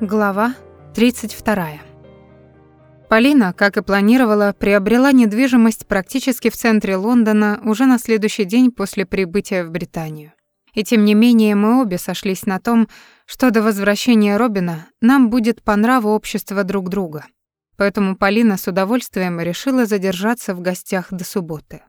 Глава 32. Полина, как и планировала, приобрела недвижимость практически в центре Лондона уже на следующий день после прибытия в Британию. И тем не менее мы обе сошлись на том, что до возвращения Робина нам будет по нраву общество друг друга. Поэтому Полина с удовольствием решила задержаться в гостях до субботы.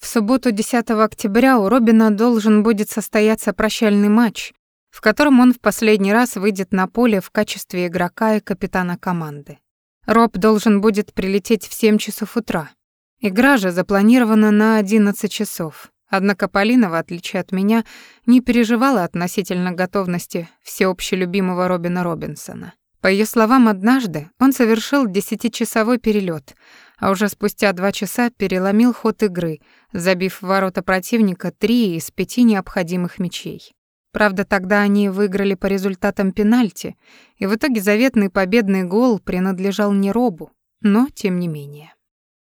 В субботу 10 октября у Робина должен будет состояться прощальный матч, в котором он в последний раз выйдет на поле в качестве игрока и капитана команды. Роб должен будет прилететь в 7 часов утра. Игра же запланирована на 11 часов. Однако Полина, в отличие от меня, не переживала относительно готовности всеобщелюбимого Робина Робинсона. По ее словам, однажды он совершил десятичасовой перелет, а уже спустя два часа переломил ход игры, забив в ворота противника три из пяти необходимых мячей. Правда, тогда они выиграли по результатам пенальти, и в итоге заветный победный гол принадлежал не Робу, но тем не менее.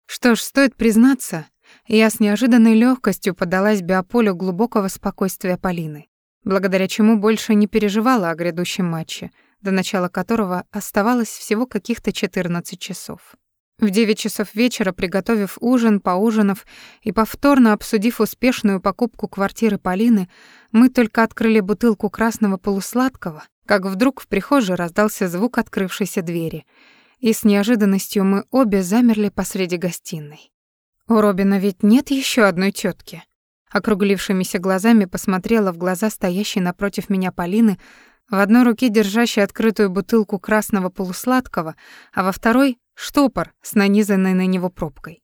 Что ж, стоит признаться, я с неожиданной легкостью подалась биополю глубокого спокойствия Полины, благодаря чему больше не переживала о грядущем матче, до начала которого оставалось всего каких-то 14 часов. В девять часов вечера, приготовив ужин, поужинав и повторно обсудив успешную покупку квартиры Полины, мы только открыли бутылку красного полусладкого, как вдруг в прихожей раздался звук открывшейся двери, и с неожиданностью мы обе замерли посреди гостиной. У Робина ведь нет еще одной тетки. Округлившимися глазами посмотрела в глаза стоящей напротив меня Полины, в одной руке держащей открытую бутылку красного полусладкого, а во второй штопор с нанизанной на него пробкой.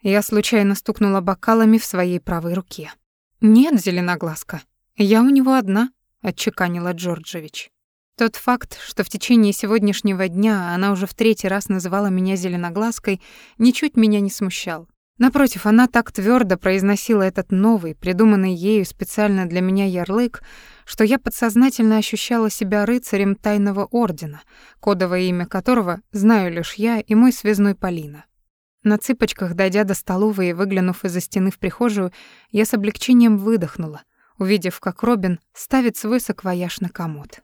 Я случайно стукнула бокалами в своей правой руке. «Нет, зеленоглазка, я у него одна», — отчеканила Джорджевич. Тот факт, что в течение сегодняшнего дня она уже в третий раз называла меня зеленоглазкой, ничуть меня не смущал. Напротив, она так твердо произносила этот новый, придуманный ею специально для меня ярлык, что я подсознательно ощущала себя рыцарем тайного ордена, кодовое имя которого знаю лишь я и мой связной Полина. На цыпочках, дойдя до столовой и выглянув из-за стены в прихожую, я с облегчением выдохнула, увидев, как Робин ставит свой саквояж на комод.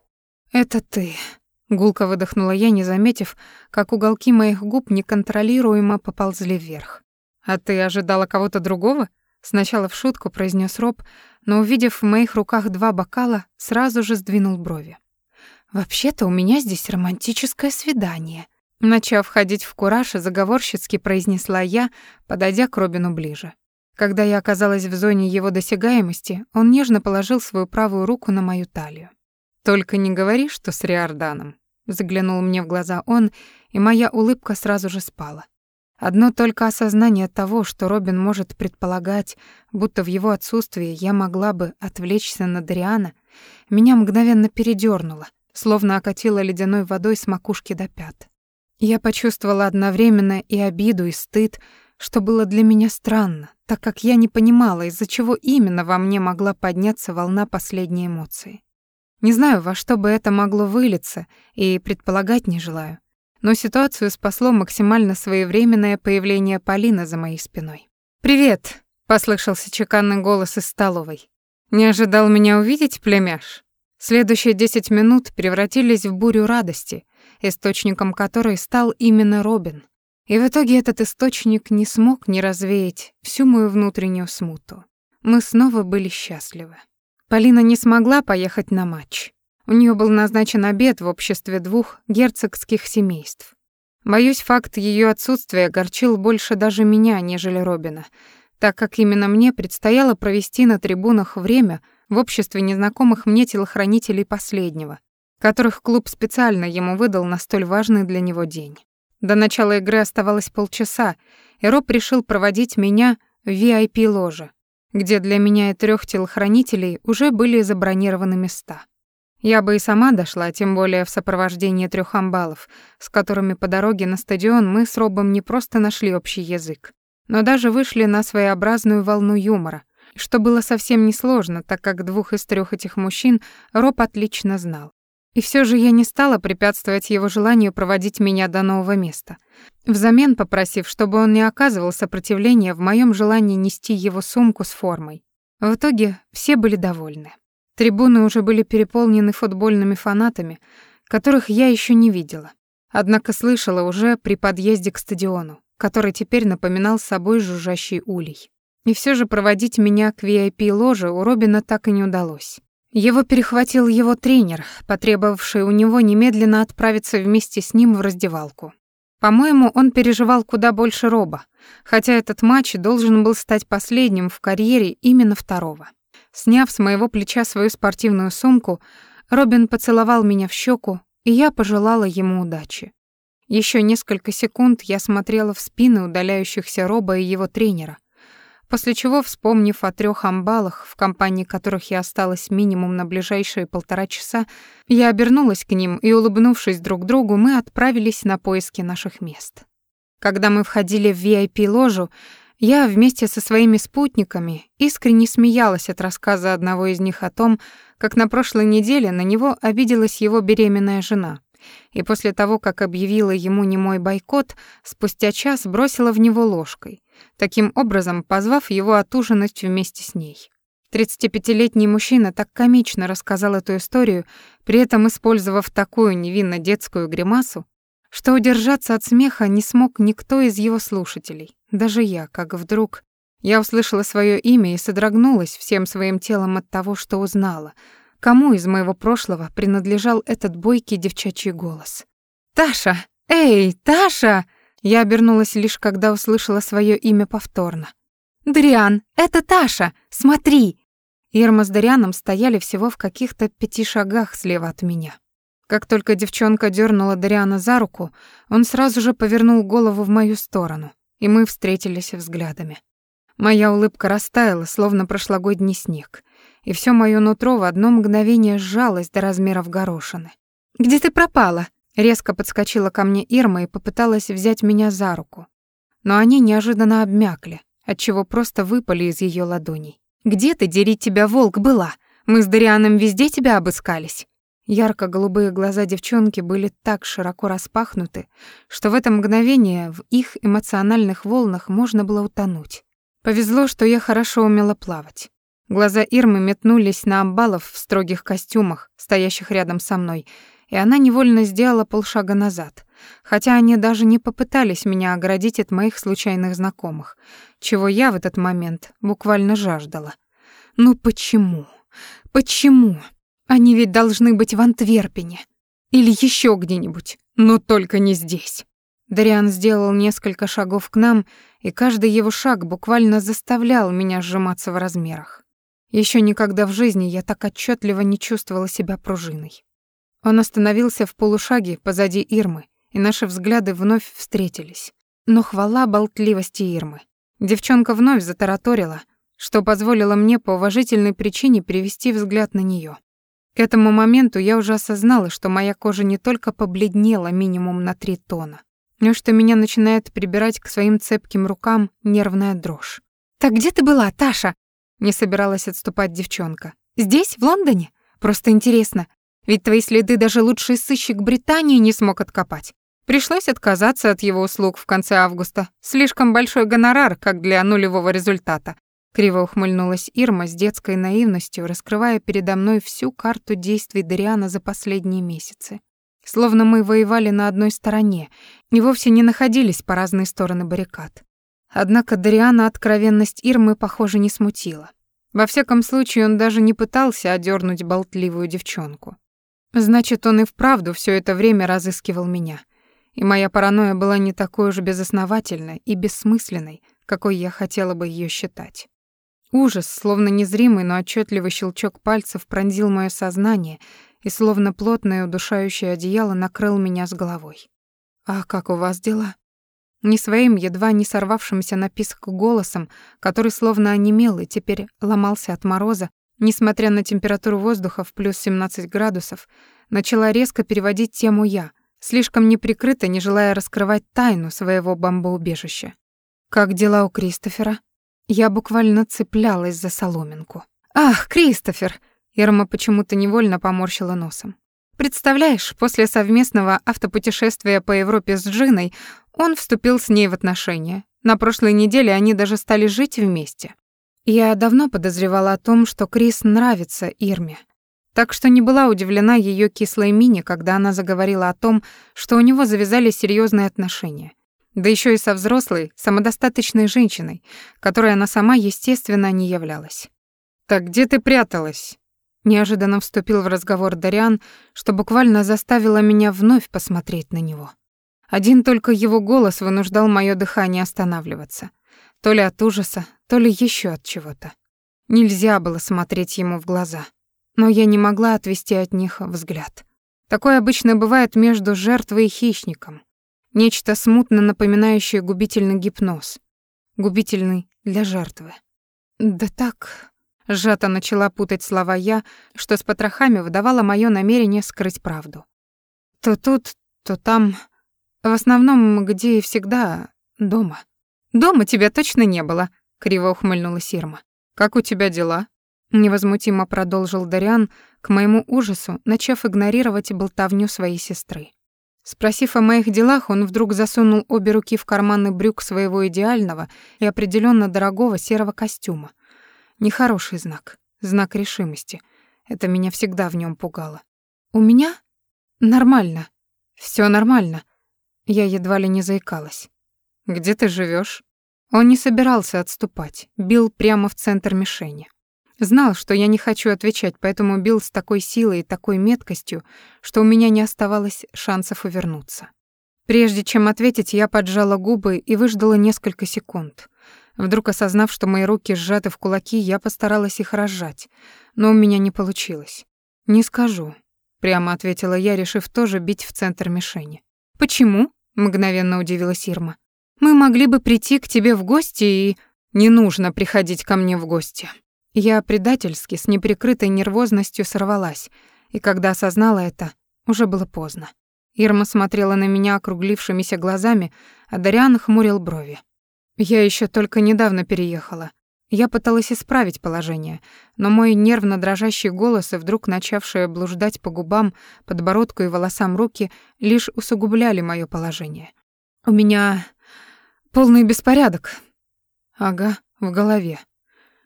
«Это ты», — гулко выдохнула я, не заметив, как уголки моих губ неконтролируемо поползли вверх. «А ты ожидала кого-то другого?» Сначала в шутку произнес Роб, но, увидев в моих руках два бокала, сразу же сдвинул брови. «Вообще-то у меня здесь романтическое свидание», Начав ходить в кураж, заговорщицки произнесла я, подойдя к Робину ближе. Когда я оказалась в зоне его досягаемости, он нежно положил свою правую руку на мою талию. «Только не говори, что с Риорданом», — заглянул мне в глаза он, и моя улыбка сразу же спала. Одно только осознание того, что Робин может предполагать, будто в его отсутствии я могла бы отвлечься на Дариана, меня мгновенно передёрнуло, словно окатило ледяной водой с макушки до пят. Я почувствовала одновременно и обиду, и стыд, что было для меня странно, так как я не понимала, из-за чего именно во мне могла подняться волна последней эмоции. Не знаю, во что бы это могло вылиться, и предполагать не желаю но ситуацию спасло максимально своевременное появление Полины за моей спиной. «Привет!» — послышался чеканный голос из столовой. «Не ожидал меня увидеть, племяш?» Следующие десять минут превратились в бурю радости, источником которой стал именно Робин. И в итоге этот источник не смог не развеять всю мою внутреннюю смуту. Мы снова были счастливы. Полина не смогла поехать на матч. У нее был назначен обед в обществе двух герцогских семейств. Боюсь, факт ее отсутствия огорчил больше даже меня, нежели Робина, так как именно мне предстояло провести на трибунах время в обществе незнакомых мне телохранителей последнего, которых клуб специально ему выдал на столь важный для него день. До начала игры оставалось полчаса, и Роб решил проводить меня в VIP-ложе, где для меня и трех телохранителей уже были забронированы места. Я бы и сама дошла, тем более в сопровождении трех амбалов, с которыми по дороге на стадион мы с Робом не просто нашли общий язык, но даже вышли на своеобразную волну юмора, что было совсем несложно, так как двух из трех этих мужчин Роб отлично знал. И все же я не стала препятствовать его желанию проводить меня до нового места, взамен попросив, чтобы он не оказывал сопротивления в моем желании нести его сумку с формой. В итоге все были довольны. Трибуны уже были переполнены футбольными фанатами, которых я еще не видела. Однако слышала уже при подъезде к стадиону, который теперь напоминал собой жужжащий улей. И все же проводить меня к VIP-ложе у Робина так и не удалось. Его перехватил его тренер, потребовавший у него немедленно отправиться вместе с ним в раздевалку. По-моему, он переживал куда больше Роба, хотя этот матч должен был стать последним в карьере именно второго. Сняв с моего плеча свою спортивную сумку, Робин поцеловал меня в щеку, и я пожелала ему удачи. Еще несколько секунд я смотрела в спины удаляющихся Роба и его тренера, после чего, вспомнив о трех амбалах, в компании которых я осталась минимум на ближайшие полтора часа, я обернулась к ним и, улыбнувшись друг другу, мы отправились на поиски наших мест. Когда мы входили в VIP-ложу, я вместе со своими спутниками искренне смеялась от рассказа одного из них о том, как на прошлой неделе на него обиделась его беременная жена. И после того, как объявила ему немой бойкот, спустя час бросила в него ложкой, таким образом позвав его отужинать вместе с ней. 35-летний мужчина так комично рассказал эту историю, при этом использовав такую невинно детскую гримасу, что удержаться от смеха не смог никто из его слушателей, даже я, как вдруг я услышала свое имя и содрогнулась всем своим телом от того, что узнала, кому из моего прошлого принадлежал этот бойкий девчачий голос. «Таша! Эй, Таша!» Я обернулась лишь, когда услышала свое имя повторно. «Дриан, это Таша! Смотри!» Ирма с Дарианом стояли всего в каких-то пяти шагах слева от меня. Как только девчонка дернула Дариана за руку, он сразу же повернул голову в мою сторону, и мы встретились взглядами. Моя улыбка растаяла, словно прошлогодний снег, и все моё нутро в одно мгновение сжалось до размеров горошины. «Где ты пропала?» Резко подскочила ко мне Ирма и попыталась взять меня за руку. Но они неожиданно обмякли, отчего просто выпали из её ладоней. «Где ты, дерить тебя, волк, была? Мы с Дарианом везде тебя обыскались». Ярко-голубые глаза девчонки были так широко распахнуты, что в это мгновение в их эмоциональных волнах можно было утонуть. Повезло, что я хорошо умела плавать. Глаза Ирмы метнулись на амбалов в строгих костюмах, стоящих рядом со мной, и она невольно сделала полшага назад, хотя они даже не попытались меня оградить от моих случайных знакомых, чего я в этот момент буквально жаждала. Ну почему? Почему? Они ведь должны быть в Антверпене. Или еще где-нибудь, но только не здесь. Дариан сделал несколько шагов к нам, и каждый его шаг буквально заставлял меня сжиматься в размерах. Еще никогда в жизни я так отчетливо не чувствовала себя пружиной. Он остановился в полушаге позади Ирмы, и наши взгляды вновь встретились. Но хвала болтливости Ирмы. Девчонка вновь затараторила, что позволило мне по уважительной причине перевести взгляд на нее. К этому моменту я уже осознала, что моя кожа не только побледнела минимум на три тона, но что меня начинает прибирать к своим цепким рукам нервная дрожь. «Так где ты была, Таша?» Не собиралась отступать девчонка. «Здесь, в Лондоне? Просто интересно. Ведь твои следы даже лучший сыщик Британии не смог откопать. Пришлось отказаться от его услуг в конце августа. Слишком большой гонорар, как для нулевого результата. Криво ухмыльнулась Ирма с детской наивностью, раскрывая передо мной всю карту действий Дариана за последние месяцы. Словно мы воевали на одной стороне и вовсе не находились по разные стороны баррикад. Однако Дариана откровенность Ирмы, похоже, не смутила. Во всяком случае, он даже не пытался одернуть болтливую девчонку. Значит, он и вправду все это время разыскивал меня. И моя паранойя была не такой уж безосновательной и бессмысленной, какой я хотела бы ее считать. Ужас, словно незримый, но отчетливый щелчок пальцев пронзил мое сознание и словно плотное удушающее одеяло накрыл меня с головой. «А как у вас дела?» Не своим, едва не сорвавшимся на писк голосом, который словно онемел и теперь ломался от мороза, несмотря на температуру воздуха в плюс 17 градусов, начала резко переводить тему я, слишком неприкрыто, не желая раскрывать тайну своего бомбоубежища. «Как дела у Кристофера?» Я буквально цеплялась за соломинку. «Ах, Кристофер!» Ирма почему-то невольно поморщила носом. «Представляешь, после совместного автопутешествия по Европе с Джиной он вступил с ней в отношения. На прошлой неделе они даже стали жить вместе. Я давно подозревала о том, что Крис нравится Ирме. так что не была удивлена ее кислой мине, когда она заговорила о том, что у него завязались серьезные отношения. Да еще и со взрослой, самодостаточной женщиной, которой она сама, естественно, не являлась. «Так где ты пряталась?» Неожиданно вступил в разговор Дариан, что буквально заставило меня вновь посмотреть на него. Один только его голос вынуждал мое дыхание останавливаться. То ли от ужаса, то ли еще от чего-то. Нельзя было смотреть ему в глаза. Но я не могла отвести от них взгляд. Такое обычно бывает между жертвой и хищником. Нечто смутно напоминающее губительный гипноз. Губительный для жертвы. Да так, Сжато начала путать слова я, что с потрохами выдавало моё намерение скрыть правду. То тут, то там, в основном, где и всегда, дома. Дома тебя точно не было, криво ухмыльнулась Ирма. Как у тебя дела? невозмутимо продолжил Дариан, к моему ужасу, начав игнорировать болтовню своей сестры. Спросив о моих делах, он вдруг засунул обе руки в карманы брюк своего идеального и определенно дорогого серого костюма, Нехороший знак, знак решимости. Это меня всегда в нем пугало. У меня нормально. Все нормально. Я едва ли не заикалась. Где ты живешь? Он не собирался отступать, бил прямо в центр мишени. Знал, что я не хочу отвечать, поэтому бил с такой силой и такой меткостью, что у меня не оставалось шансов увернуться. Прежде чем ответить, я поджала губы и выждала несколько секунд. Вдруг осознав, что мои руки сжаты в кулаки, я постаралась их разжать, но у меня не получилось. «Не скажу», — прямо ответила я, решив тоже бить в центр мишени. «Почему?» — мгновенно удивилась Ирма. «Мы могли бы прийти к тебе в гости и...» «Не нужно приходить ко мне в гости». Я предательски, с неприкрытой нервозностью сорвалась, и когда осознала это, уже было поздно. Ирма смотрела на меня округлившимися глазами, а Дариан хмурил брови. Я еще только недавно переехала. Я пыталась исправить положение, но мой нервно дрожащий голос и вдруг начавшие блуждать по губам, подбородку и волосам руки лишь усугубляли мое положение. У меня полный беспорядок. Ага, в голове.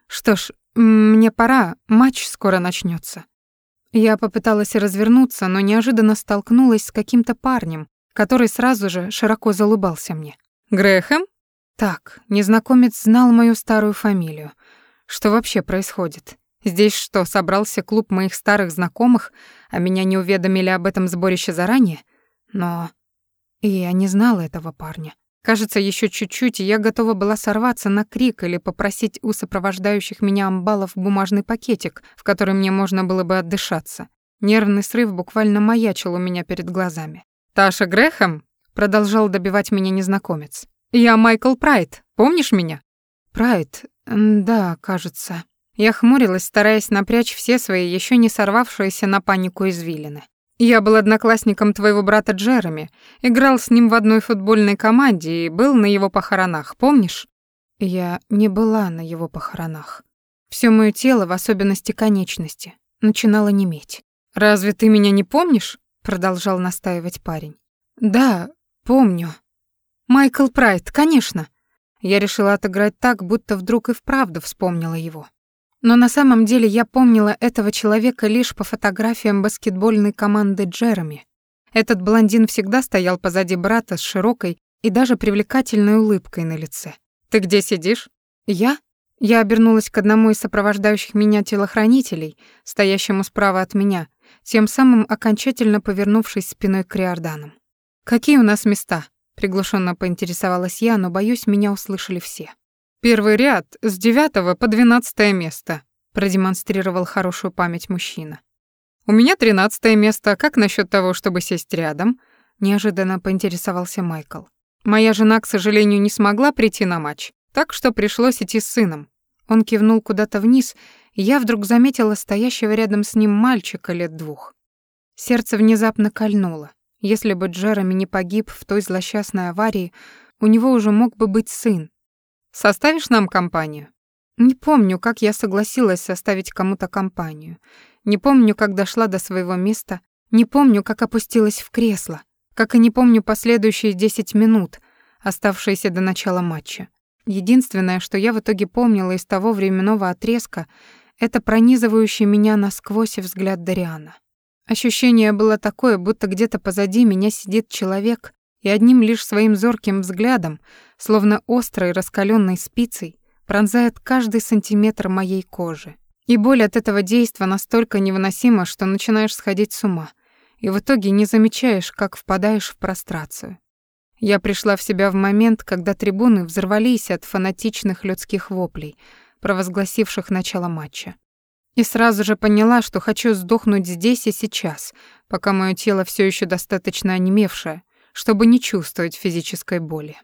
Что ж, мне пора, матч скоро начнется. Я попыталась развернуться, но неожиданно столкнулась с каким-то парнем, который сразу же широко залыбался мне. «Грэхэм?» Так, незнакомец знал мою старую фамилию. Что вообще происходит? Здесь что, собрался клуб моих старых знакомых, а меня не уведомили об этом сборище заранее? Но и я не знала этого парня. Кажется, еще чуть-чуть, и я готова была сорваться на крик или попросить у сопровождающих меня амбалов бумажный пакетик, в который мне можно было бы отдышаться. Нервный срыв буквально маячил у меня перед глазами. «Таша Грэхэм?» — продолжал добивать меня незнакомец. «Я Майкл Прайд, помнишь меня?» «Прайд, да, кажется». Я хмурилась, стараясь напрячь все свои еще не сорвавшиеся на панику извилины. «Я был одноклассником твоего брата Джереми, играл с ним в одной футбольной команде и был на его похоронах, помнишь?» Я не была на его похоронах. Все моё тело, в особенности конечности, начинало неметь. «Разве ты меня не помнишь?» — продолжал настаивать парень. «Да, помню», Майкл Прайд, конечно. Я решила отыграть так, будто вдруг и вправду вспомнила его. Но на самом деле я помнила этого человека лишь по фотографиям баскетбольной команды Джереми. Этот блондин всегда стоял позади брата с широкой и даже привлекательной улыбкой на лице. «Ты где сидишь?» «Я?» Я обернулась к одному из сопровождающих меня телохранителей, стоящему справа от меня, тем самым окончательно повернувшись спиной к Риорданам. «Какие у нас места?» Приглушенно поинтересовалась я, но, боюсь, меня услышали все. «Первый ряд с девятого по двенадцатое место», продемонстрировал хорошую память мужчина. «У меня тринадцатое место. Как насчет того, чтобы сесть рядом?» Неожиданно поинтересовался Майкл. «Моя жена, к сожалению, не смогла прийти на матч, так что пришлось идти с сыном». Он кивнул куда-то вниз, и я вдруг заметила стоящего рядом с ним мальчика лет двух. Сердце внезапно кольнуло. Если бы Джереми не погиб в той злосчастной аварии, у него уже мог бы быть сын. Составишь нам компанию? Не помню, как я согласилась составить кому-то компанию. Не помню, как дошла до своего места. Не помню, как опустилась в кресло. Как и не помню последующие 10 минут, оставшиеся до начала матча. Единственное, что я в итоге помнила из того временного отрезка, это пронизывающий меня насквозь взгляд Дариана. Ощущение было такое, будто где-то позади меня сидит человек и одним лишь своим зорким взглядом, словно острой раскаленной спицей, пронзает каждый сантиметр моей кожи. И боль от этого действа настолько невыносима, что начинаешь сходить с ума, и в итоге не замечаешь, как впадаешь в прострацию. Я пришла в себя в момент, когда трибуны взорвались от фанатичных людских воплей, провозгласивших начало матча. И сразу же поняла, что хочу сдохнуть здесь и сейчас, пока мое тело все еще достаточно онемевшее, чтобы не чувствовать физической боли.